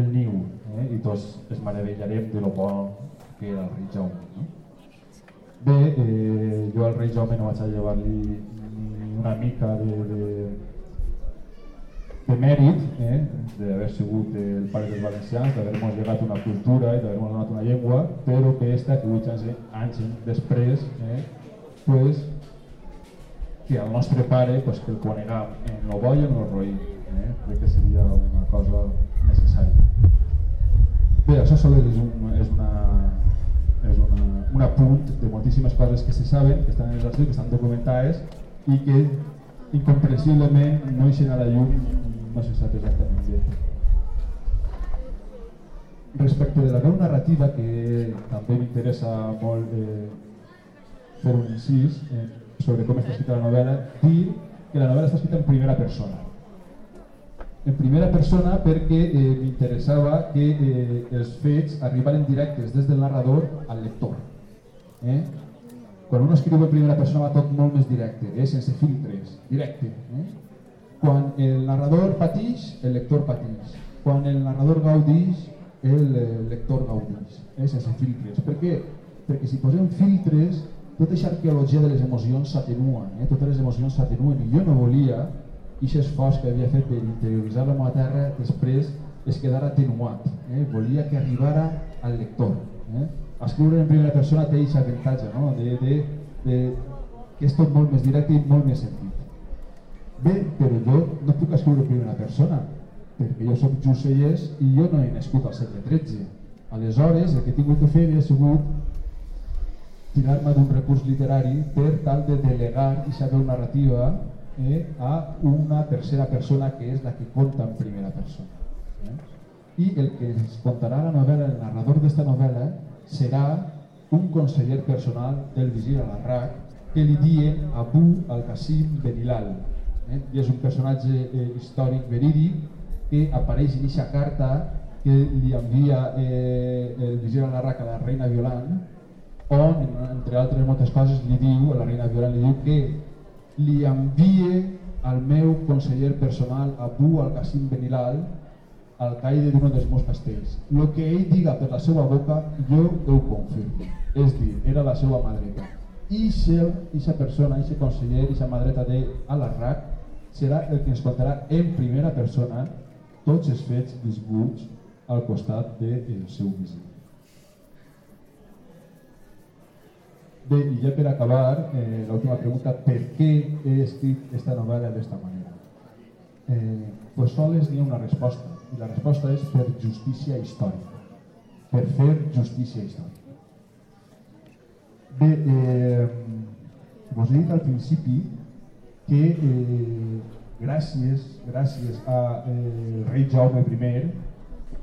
C: el niu eh? i tots es meravellarem de lo bon que era el rei Jaume. No? Bé, eh, jo al rei Jaume no vaig a llevar-li una mica de, de de mèrit eh, d'haver sigut el pare dels valencians, d'haver-nos llegat una cultura i d'haver-nos donat una llengua, però que esta, que 8 anys, després, eh, pues, que el nostre pare pues, que el conegam en lo bo i en lo roí. Eh? Crec que seria una cosa necessària. Bé, això sols és, un, és, una, és una, un apunt de moltíssimes coses que se saben, que estan en els arxius, que estan documentades i que incomprensiblement no eixen a la llum no se sap exactament bé. Respecte de la veu narrativa, que també m'interessa molt eh, fer un incís, eh, sobre com està escrita la novel·la, dir que la novel·la està escrita en primera persona. En primera persona perquè eh, m'interessava que eh, els fets arribaren directes des del narrador al lector. Eh? Quan un escriu en primera persona va tot molt més directe, eh? sense filtres, directe. Eh? Quan el narrador patix, el lector patix. Quan el narrador gaudix, el eh, lector gaudix, eh? sense filtres. Per què? Perquè si posem filtres, tota aquesta arqueologia de les emocions s'atenua, eh? totes les emocions s'atenuen i jo no volia aquest esforç que havia fet per interioritzar la meva terra després es quedara atenuat. Eh? Volia que arribara al lector. Eh? Escriure en primera persona té aquest avantatge, no? de, de, de, que és tot molt més directe i molt més sentit. Bé, però jo no puc escriure en primera persona, perquè jo sóc Jussellers i jo no he nascut al segle XIII. Aleshores, el que he tingut que fer ha sigut tirar-me d'un recurs literari per tal de delegar aquesta veu narrativa eh, a una tercera persona que és la que conta en primera persona. Eh? I el que ens contarà la novel·la, el narrador d'esta novel·la, serà un conseller personal del visir a l'Arrac que li diuen Abu al-Qasim Benilal. Eh? I és un personatge eh, històric verídic que apareix en aquesta carta que li envia eh, el visir a l'Arrac a la reina Violant on, entre altres moltes coses, li diu, a la reina Violant li diu que li envie al meu conseller personal, Abu al-Qasim Benilal, alcaide d'un dels meus castells. El que ell diga per la seva boca, jo ho confirmo. És dir, era la seva madreta. I aquesta persona, aquest conseller, aquesta madreta de Al-Arraq, serà el que ens contarà en primera persona tots els fets viscuts al costat del seu visit. Bé, i ja per acabar, eh, l'última pregunta, per què he escrit aquesta novel·la d'esta manera? Eh, pues sols n'hi ha una resposta, i la resposta és per justícia històrica, per fer justícia històrica. Bé, eh, vos he dit al principi que eh, gràcies, gràcies a eh, rei Jaume I,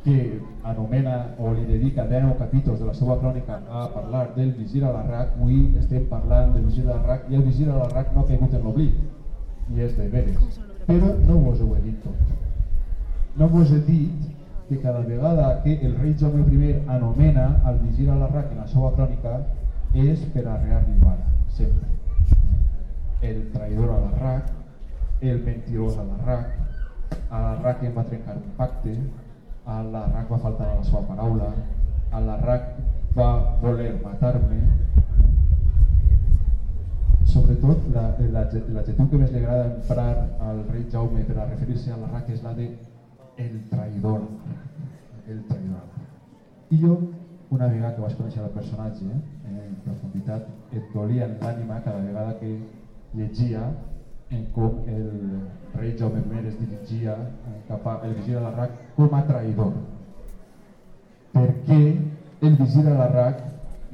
C: que anomena o li dedica 10 capítols de la seva crònica a parlar del visir a l'Arrac, avui estem parlant del visir a l'Arrac i el visir a l'Arrac no ha caigut en l'oblit, i és de veres. Però no vos ho he dit tot. No vos he dit que cada vegada que el rei Jaume I anomena al visir a l'Arrac en la seva crònica és per arrear-li vara, sempre. El traïdor a l'Arrac, el mentirós a l'Arrac, a l'Arrac em va trencar un pacte, a la RAC va faltar la seva paraula, a la RAC va voler matar-me. Sobretot, l'adjectiu que més li agrada emprar al rei Jaume per a referir-se a la RAC és la de el traïdor. El traïdor. I jo, una vegada que vaig conèixer el personatge eh, en profunditat, et dolia en l'ànima cada vegada que llegia en com el rei Jaume I es dirigia cap al visir a l'Arrac com a traïdor. Perquè el visir a l'Arrac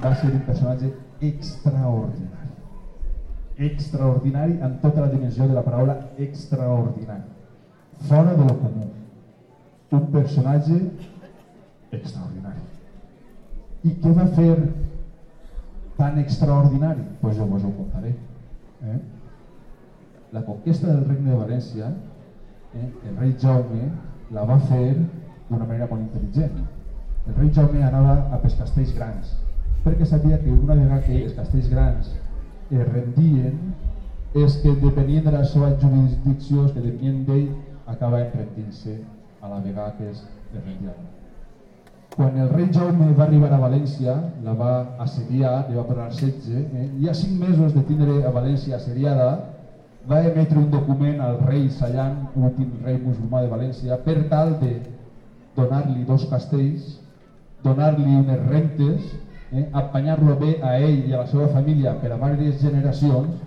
C: va ser un personatge extraordinari. Extraordinari en tota la dimensió de la paraula extraordinari. Fora de lo comú. Un personatge extraordinari. I què va fer tan extraordinari? Doncs pues jo vos ho contaré. Eh? La conquesta del regne de València, eh, el rei Jaume la va fer d'una manera molt intel·ligent. El rei Jaume anava a pels castells grans, perquè sabia que una vegada que els castells grans es rendien, és que depenien de la seva jurisdicció, que depenien d'ell, acaba rendint-se a la vegada que es rendia. Quan el rei Jaume va arribar a València, la va assediar, li va posar setge, eh, i a cinc mesos de tindre a València assediada, va emetre un document al rei Sallan, últim rei musulmà de València, per tal de donar-li dos castells, donar-li unes rentes, eh, apanyar-lo bé a ell i a la seva família per a diverses generacions,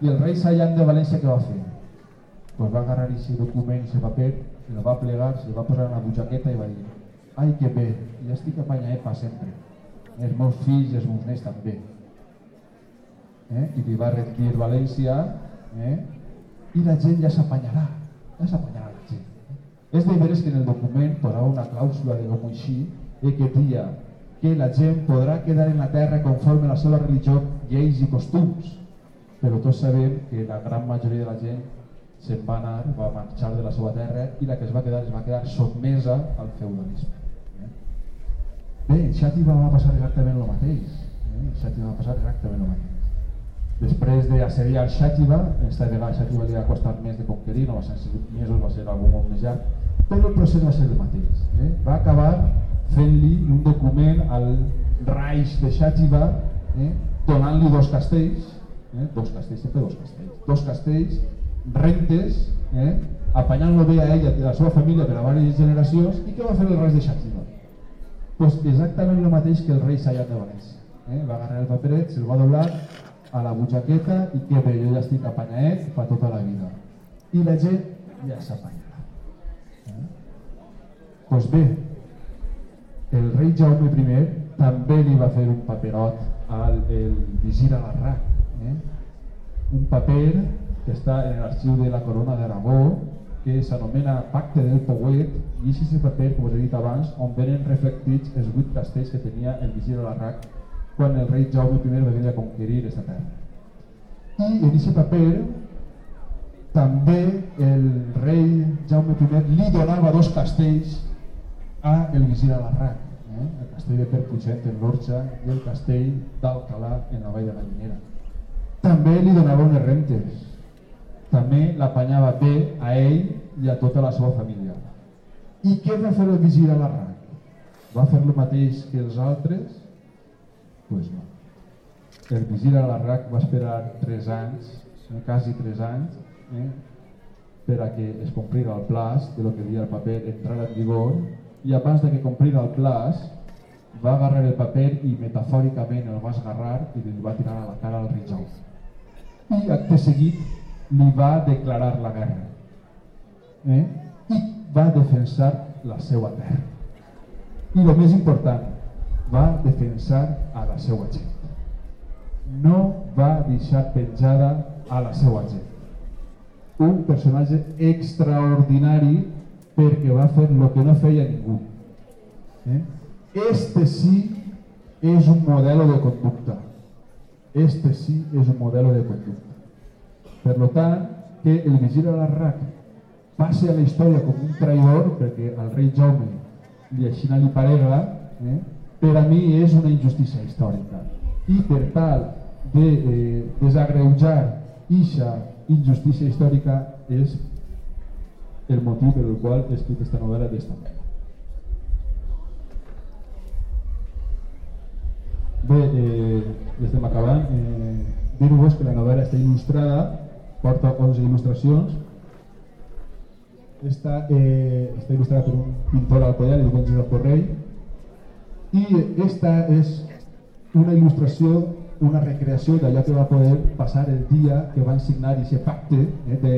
C: i el rei Sallan de València què va fer? Pues va agarrar aquest document, aquest paper, el va plegar, se va posar en una butxaqueta i va dir ai que bé, ja estic apanyat per sempre, els meus fills i els meus nets també. Eh? I li va rendir València eh? i la gent ja s'apanyarà, ja s'apanyarà la gent. És de veres que en el document posava una clàusula de com així, eh, que dia que la gent podrà quedar en la terra conforme a la seva religió, lleis i costums. però tots sabem que la gran majoria de la gent se'n va anar, va marxar de la seva terra i la que es va quedar es va quedar sotmesa al feudalisme. Eh? Bé, en Xàtiva va passar exactament el mateix. Eh? En Xàtiva va passar exactament el mateix. Després d'assediar Xàtiva, esta vegada Xàtiva li ha costat més de conquerir, no va ser 5 mesos, va ser algun molt més llarg, però el procés va ser el mateix. Eh? Va acabar fent-li un document al Reich de Xàtiva, eh? donant-li dos castells, eh? dos castells, sempre dos castells, dos castells, rentes, eh? apanyant-lo bé a ella i a la seva família per a diverses generacions, i què va fer el Reich de Xàtiva? Pues exactament el mateix que el rei Sayat de València. Eh? Va agarrar el paperet, se'l va doblar a la butxaqueta i que bé, jo ja estic apanyadet per tota la vida. I la gent ja s'apanyarà. Eh? Pues bé, el rei Jaume I també li va fer un paperot al el visir a l'Arrac. Eh? Un paper que està en l'arxiu de la Corona d'Aragó que s'anomena Pacte del Pouet i és aquest paper, com us he dit abans, on venen reflectits els vuit castells que tenia el visir a l'Arrac quan el rei Jaume I va venir a conquerir aquesta terra. I en aquest paper també el rei Jaume I li donava dos castells a el visir a l'Arrac, eh? el castell de Perpuigent en l'Orxa i el castell d'Alcalà en la Vall de Gallinera. També li donava unes rentes, també l'apanyava bé a ell i a tota la seva família. I què va fer el visir a l'Arrac? Va fer el mateix que els altres? Pues no. El visir a l'Arrac va esperar 3 anys, eh, quasi 3 anys, eh, per a que es complira el plaç de lo que deia el paper entrar en vigor i abans de que complira el plaç va agarrar el paper i metafòricament el va esgarrar i li va tirar a la cara al rei Jaume. I acte seguit li va declarar la guerra eh? i va defensar la seva terra. I el més important, va defensar a la seva gent. No va deixar penjada a la seva gent. Un personatge extraordinari perquè va fer el que no feia ningú. Eh? Este sí és un modelo de conducta. Este sí és un modelo de conducta. Per lo tant, que el vigil a l'Arrac passi a la història com un traïdor, perquè al rei Jaume li així li parega, eh? Per a mi és una injustícia històrica. I per tal de eh, desagreujar ixa injustícia històrica és el motiu per el qual he escrit aquesta novel·la d'esta manera. Bé, eh, estem acabant. Eh, Dir-vos que la novel·la està il·lustrada, porta 11 il·lustracions. Està, eh, està il·lustrada per un pintor alcoià, el diuen Josep Correll, i esta és una il·lustració, una recreació d'allò que va poder passar el dia que van signar aquest pacte eh, de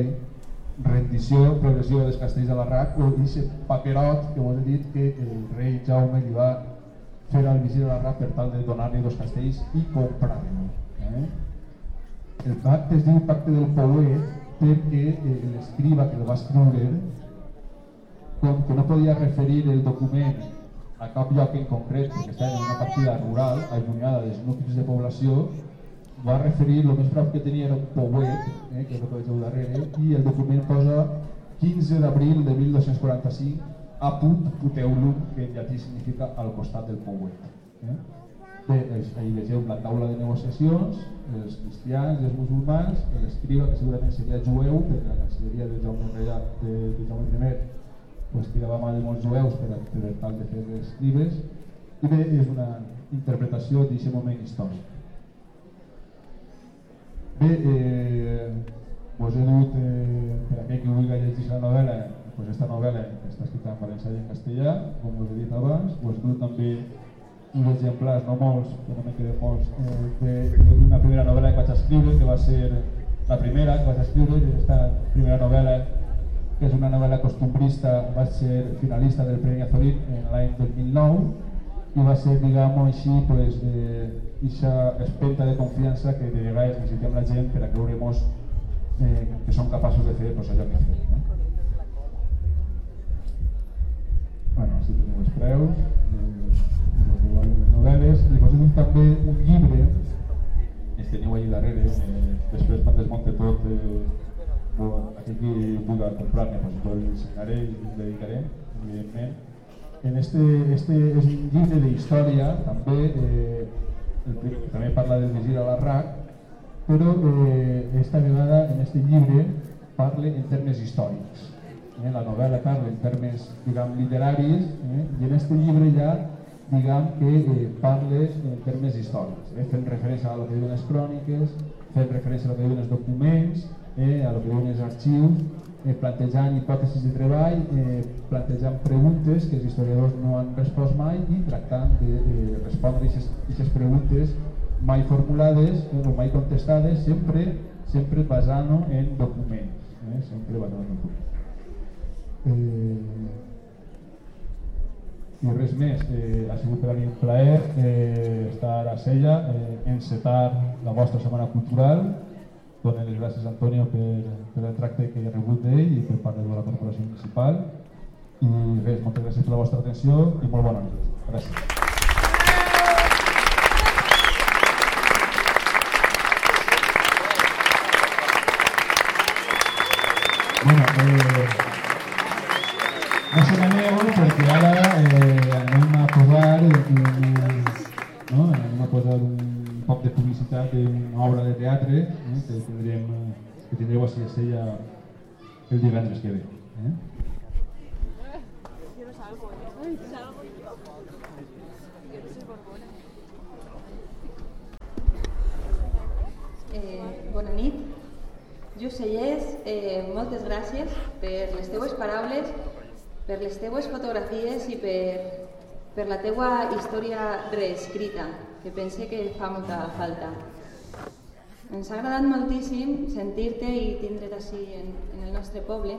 C: rendició, progressió dels castells de l'Arrac o aquest paperot que us he dit que el rei Jaume li va fer al visir de l'Arrac per tal de donar-li dos castells i comprar-lo. Eh? El pacte es diu pacte del Pouet perquè eh, l'escriba que el va escriure com que no podia referir el document a cap lloc en concret perquè estava en una partida rural allunyada dels nuclis de població va referir, el més prop que tenia era un pouet, eh, que és el que veieu darrere, i el document posa 15 d'abril de 1245 aput puteulum, que en llatí significa al costat del pouet. Eh? Bé, ahí vegeu la taula de negociacions, els cristians, els musulmans, l'escriba, que segurament seria jueu, perquè la cancelleria de Jaume, Reia, de, de Jaume I pues, tirava mà de molts jueus per, per tal de fer les escribes, i bé, és una interpretació d'aquest moment històric. Bé, eh, vos he dut, eh, per aquell que vulgui llegir la novel·la, pues esta novel·la està escrita en valencià i en castellà, com us he dit abans, us he dut també uns exemplars, no molts, però me queden molts, eh, d'una primera novel·la que vaig escriure, que va ser la primera que vaig escriure, aquesta primera novel·la que és una novel·la costumbrista, va ser finalista del Premi Azorín l'any 2009 i va ser, diguem així, pues, eh, ixa espenta de confiança que de vegades necessitem la gent per a creure-nos eh, que som capaços de fer pues, allò que fem. No? Bueno, així tenim els preus, eh, les novel·les, i dit també un llibre, els teniu allà darrere, eh, després quan desmonte tot, eh, aquell que vulgui comprar-ne, pues, jo el signaré i el dedicaré, evidentment. En este, este és un llibre d'història, també, eh, el, que també parla del visir a la RAC, però eh, esta vegada en este llibre parla en termes històrics. Eh, la novel·la parla en termes diguem, literaris eh, i en este llibre ja diguem que eh, parla en termes històrics, eh, fent referència a lo que diuen les cròniques, fent referència a lo que diuen els documents, eh, a lo que diuen els arxius, eh, plantejant hipòtesis de treball, eh, plantejant preguntes que els historiadors no han respost mai i tractant de, de respondre aquestes preguntes mai formulades eh, o mai contestades, sempre, sempre basant en documents. Eh, sempre basant en documents. Eh, i res més, eh, ha sigut per a mi un plaer eh, estar a Sella, eh, encetar la vostra Setmana Cultural, donen les gràcies a Antonio per, per el tracte que he rebut d'ell i per part de la Corporació Municipal. I res, moltes gràcies per la vostra atenció i molt bona nit. Gràcies. Bueno, eh, no se m'aneu perquè ara eh, anem a posar, eh, no? anem a posar un poc de publicitat d'una obra de teatre eh, que, tindrem, eh, que tindreu a Sella el divendres que ve. Eh?
A: Eh, bona nit. Llucellers, eh, moltes gràcies per les teues paraules, per les teues fotografies i per, per la teua història reescrita, que pense que fa molta falta. Ens ha agradat moltíssim sentir-te i tindre't així en, en el nostre poble.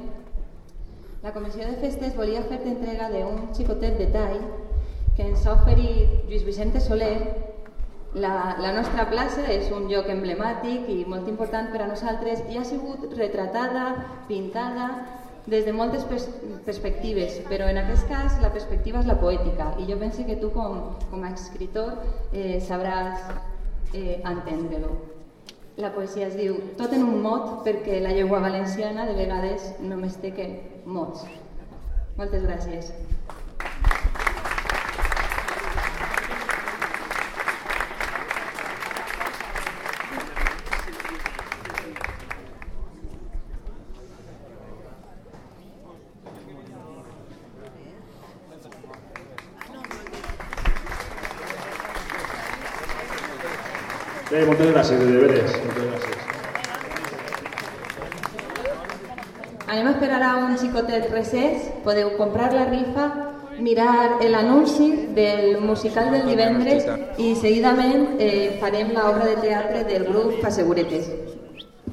A: La Comissió de Festes volia fer-te entrega d'un xicotet detall que ens ha oferit Lluís Vicente Soler la, la nostra plaça és un lloc emblemàtic i molt important per a nosaltres i ha sigut retratada, pintada, des de moltes pers perspectives, però en aquest cas la perspectiva és la poètica i jo penso que tu com, com a escritor eh, sabràs eh, entendre-lo. La poesia es diu tot en un mot perquè la llengua valenciana de vegades només té que mots. Moltes gràcies. Podeu comprar la rifa, mirar l'anunci del musical del divendres i seguidament eh, farem l'obra de teatre del grup Passeguretes.